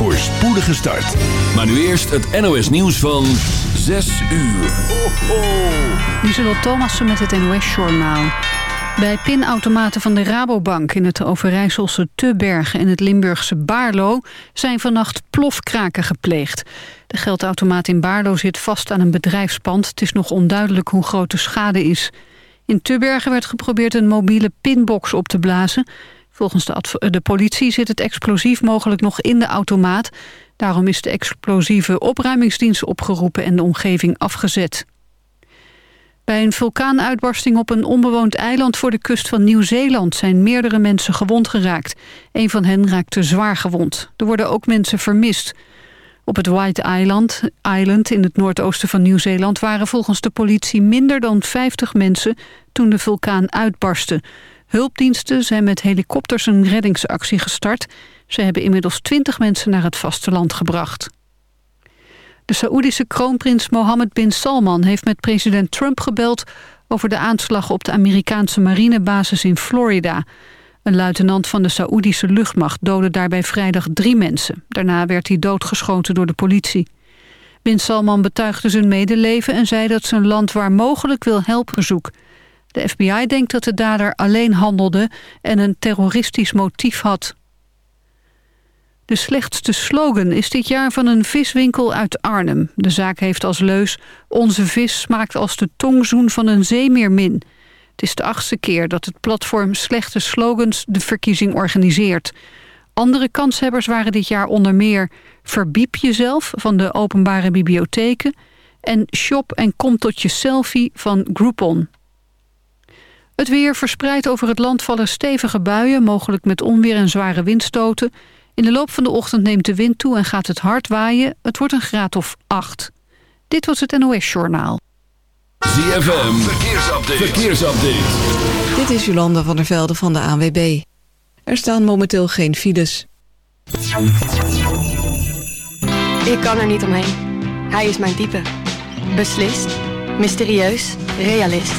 voor spoedige start. Maar nu eerst het NOS nieuws van 6 uur. Ho. Lieselot Thomassen met het NOS-journaal. Bij pinautomaten van de Rabobank in het Overijsselse Tebergen en het Limburgse Baarlo zijn vannacht plofkraken gepleegd. De geldautomaat in Baarlo zit vast aan een bedrijfspand. Het is nog onduidelijk hoe groot de schade is. In Tebergen werd geprobeerd een mobiele pinbox op te blazen. Volgens de, de politie zit het explosief mogelijk nog in de automaat. Daarom is de explosieve opruimingsdienst opgeroepen en de omgeving afgezet. Bij een vulkaanuitbarsting op een onbewoond eiland voor de kust van Nieuw-Zeeland zijn meerdere mensen gewond geraakt. Een van hen raakte zwaar gewond. Er worden ook mensen vermist. Op het White Island, Island in het noordoosten van Nieuw-Zeeland waren volgens de politie minder dan 50 mensen toen de vulkaan uitbarstte. Hulpdiensten zijn met helikopters een reddingsactie gestart. Ze hebben inmiddels 20 mensen naar het vasteland gebracht. De Saoedische kroonprins Mohammed bin Salman heeft met president Trump gebeld... over de aanslag op de Amerikaanse marinebasis in Florida. Een luitenant van de Saoedische luchtmacht doodde daarbij vrijdag drie mensen. Daarna werd hij doodgeschoten door de politie. Bin Salman betuigde zijn medeleven en zei dat zijn land waar mogelijk wil helpen zoek. De FBI denkt dat de dader alleen handelde en een terroristisch motief had. De slechtste slogan is dit jaar van een viswinkel uit Arnhem. De zaak heeft als leus... Onze vis smaakt als de tongzoen van een zeemeermin. Het is de achtste keer dat het platform Slechte Slogans de verkiezing organiseert. Andere kanshebbers waren dit jaar onder meer... Verbiep jezelf van de openbare bibliotheken... en Shop en kom tot je selfie van Groupon. Het weer verspreidt over het land vallen stevige buien... mogelijk met onweer en zware windstoten... In de loop van de ochtend neemt de wind toe en gaat het hard waaien. Het wordt een graad of 8. Dit was het NOS Journaal. ZFM, verkeersupdate. verkeersupdate. Dit is Jolanda van der Velde van de ANWB. Er staan momenteel geen files. Ik kan er niet omheen. Hij is mijn type. Beslist, mysterieus, realist.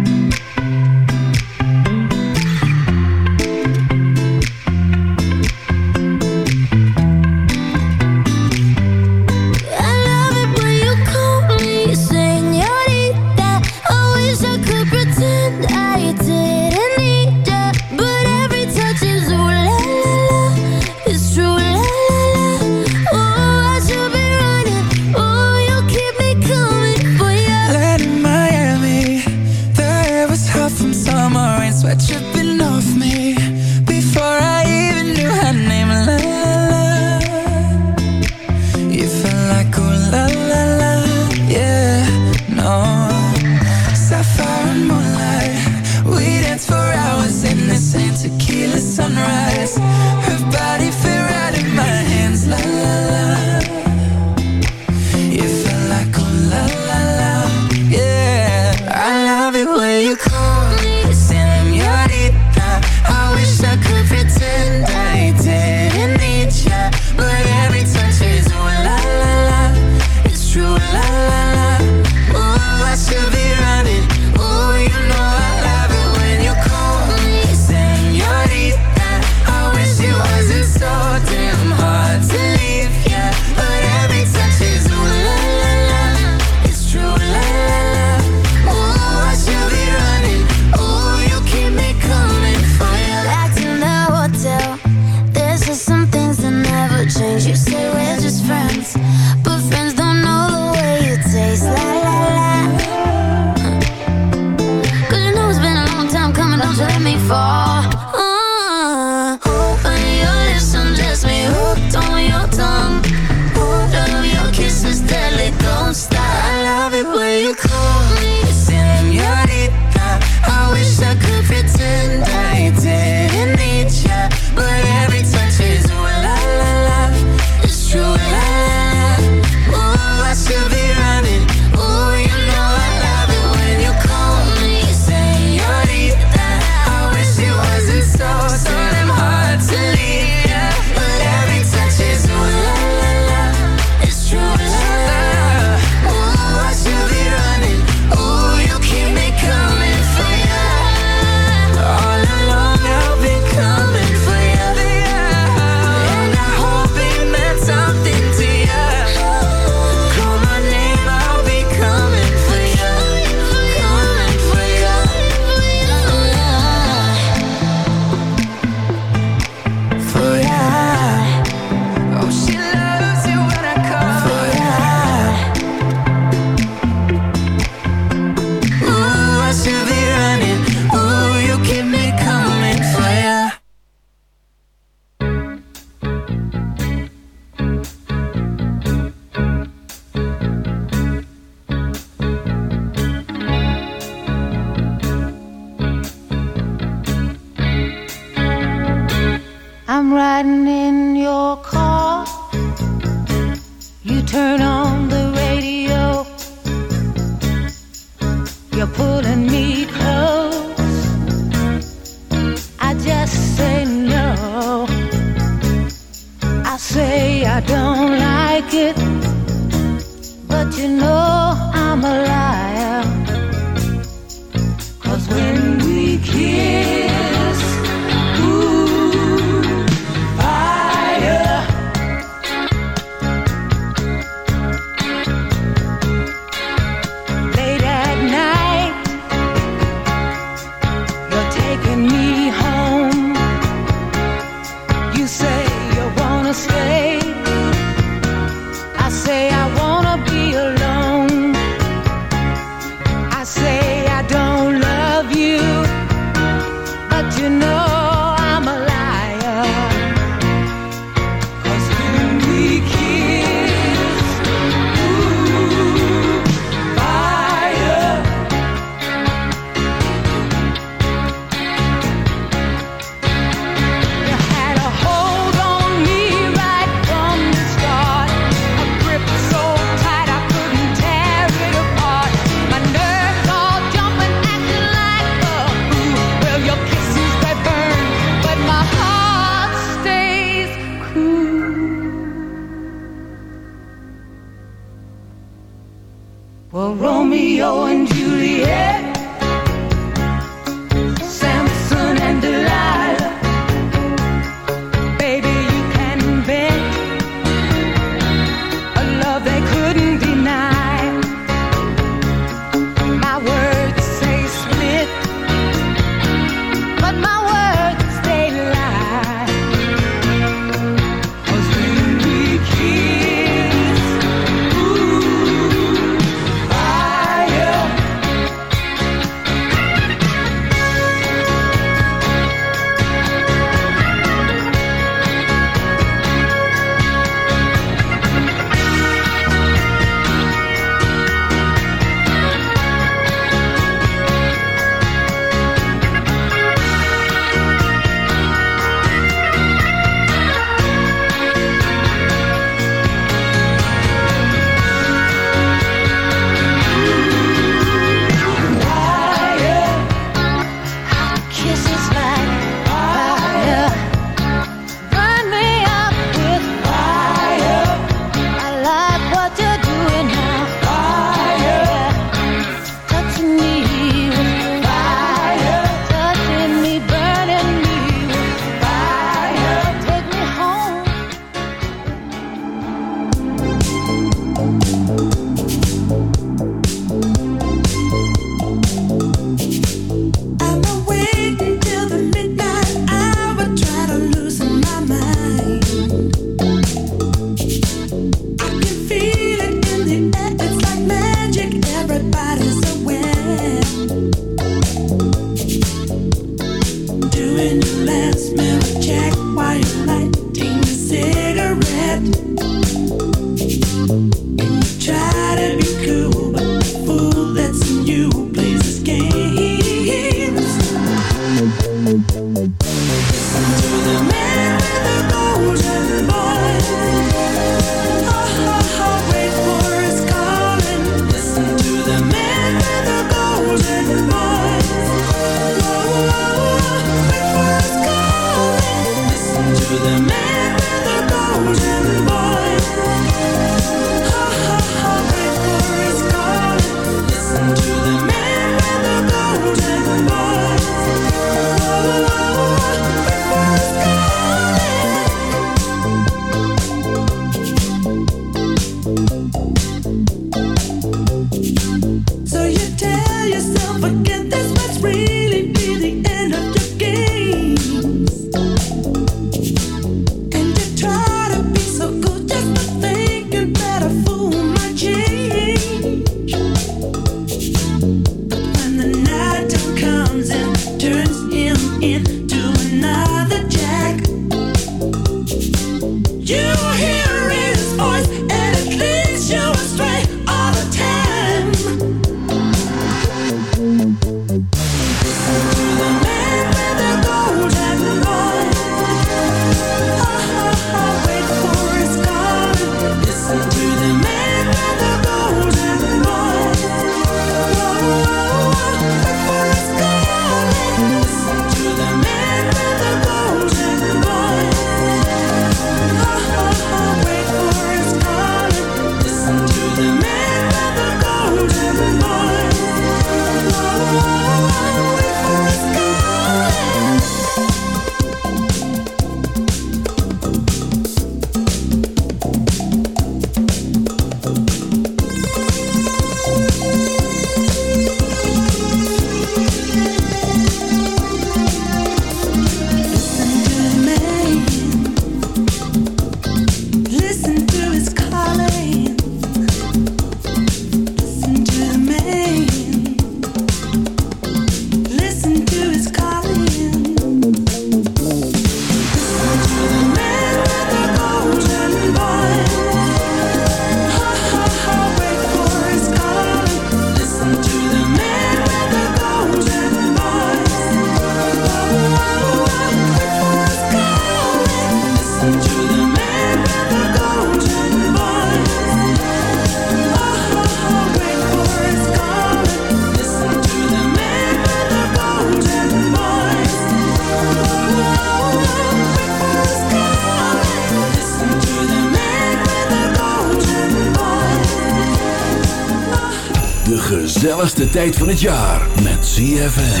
gezelligste tijd van het jaar met ZFM.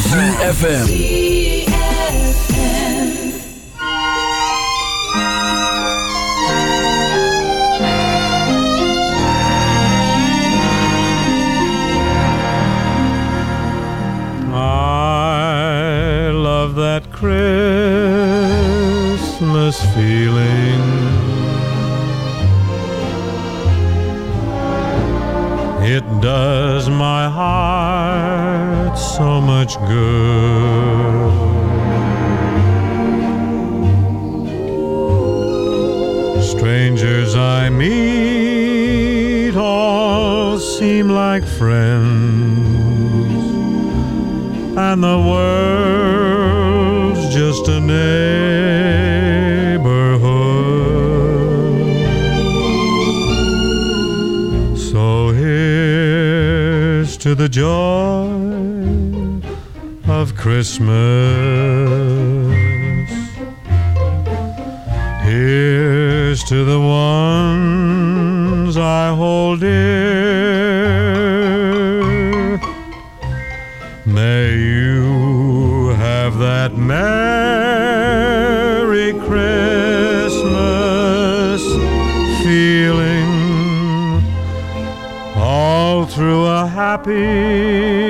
ZFM. I love that Christmas feeling. Does my heart so much good. Strangers I meet all seem like friends and the world's the joy of Christmas. Happy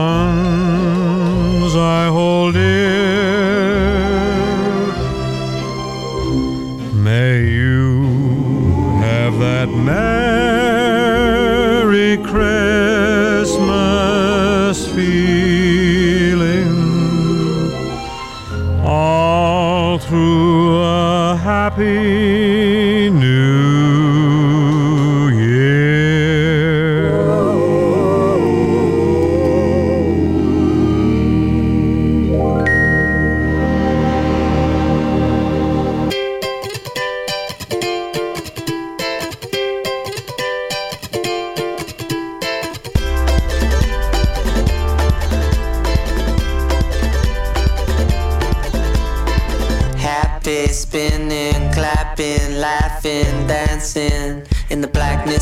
happy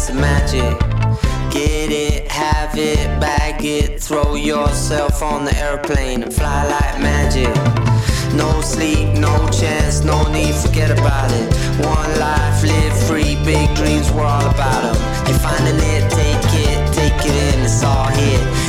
blackness magic. Get it, have it, bag it, throw yourself on the airplane and fly like magic. No sleep, no chance, no need, forget about it. One life, live free, big dreams, we're all about them. You're finding it, take it, take it in, it's all here.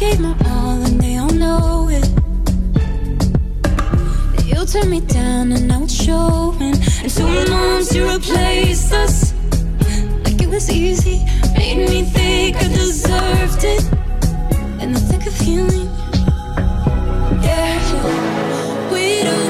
Gave my all and they all know it. You turned me down and now it's showing. And two months you replaced us like it was easy. Made me think I deserved it. In the thick of healing, yeah. We'd always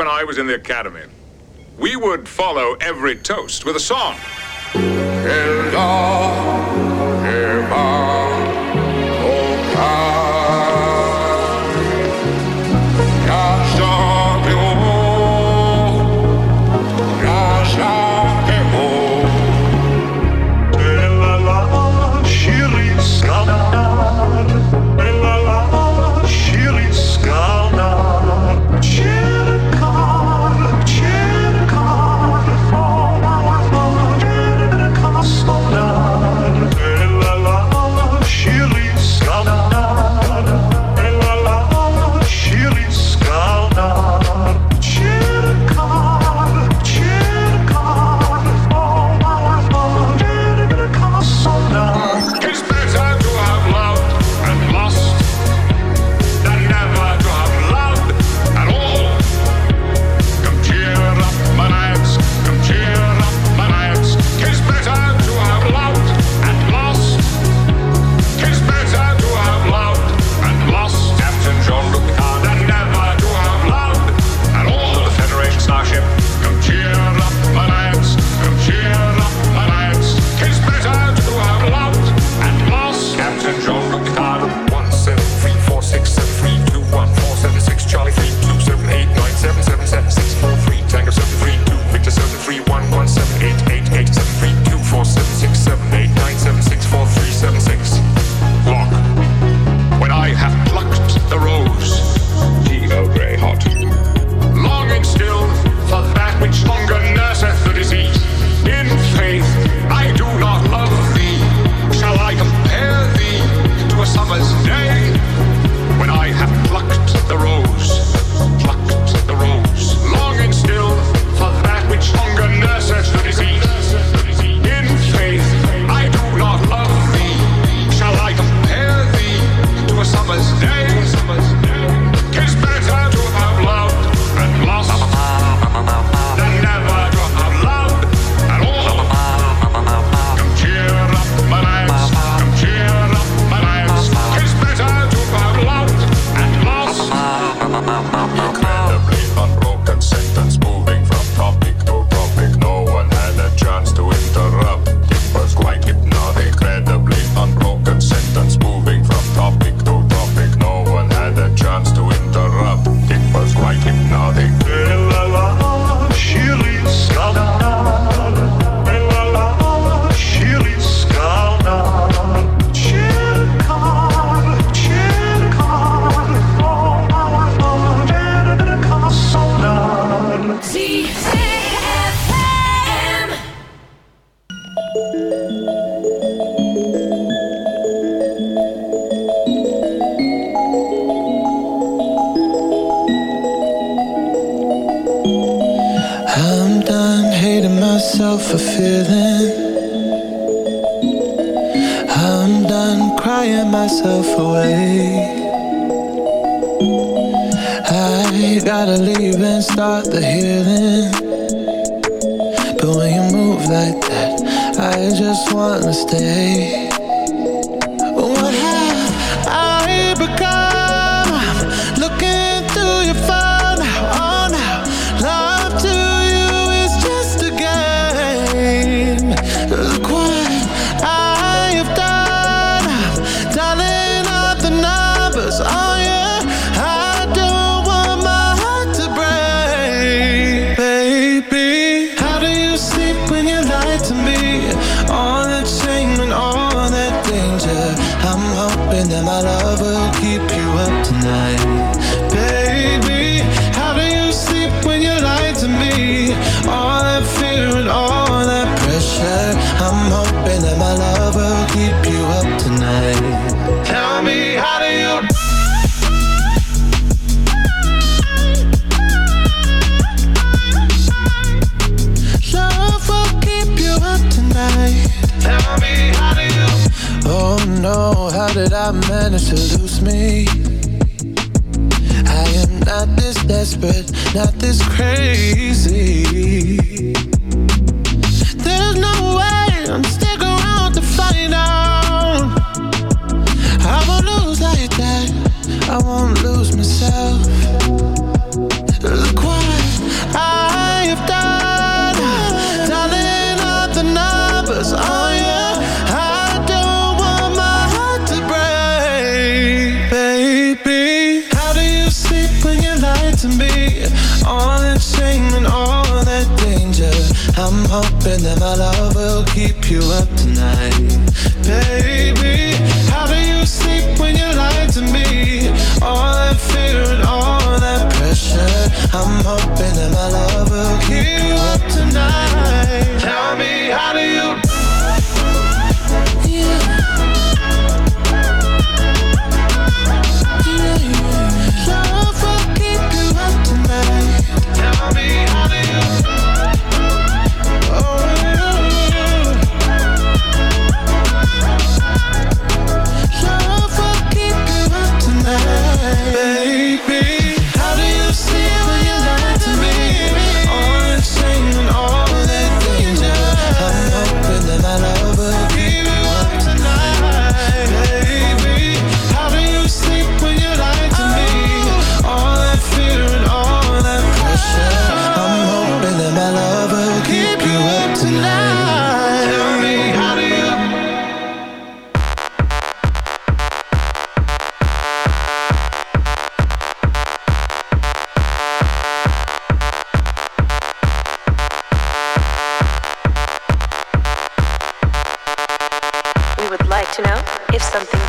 when I was in the academy, we would follow every toast with a song. Hilda, Hilda, oh,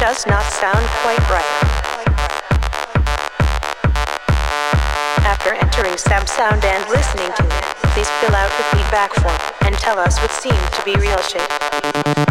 does not sound quite right. After entering Sound and listening to it, please fill out the feedback form and tell us what seemed to be real shit.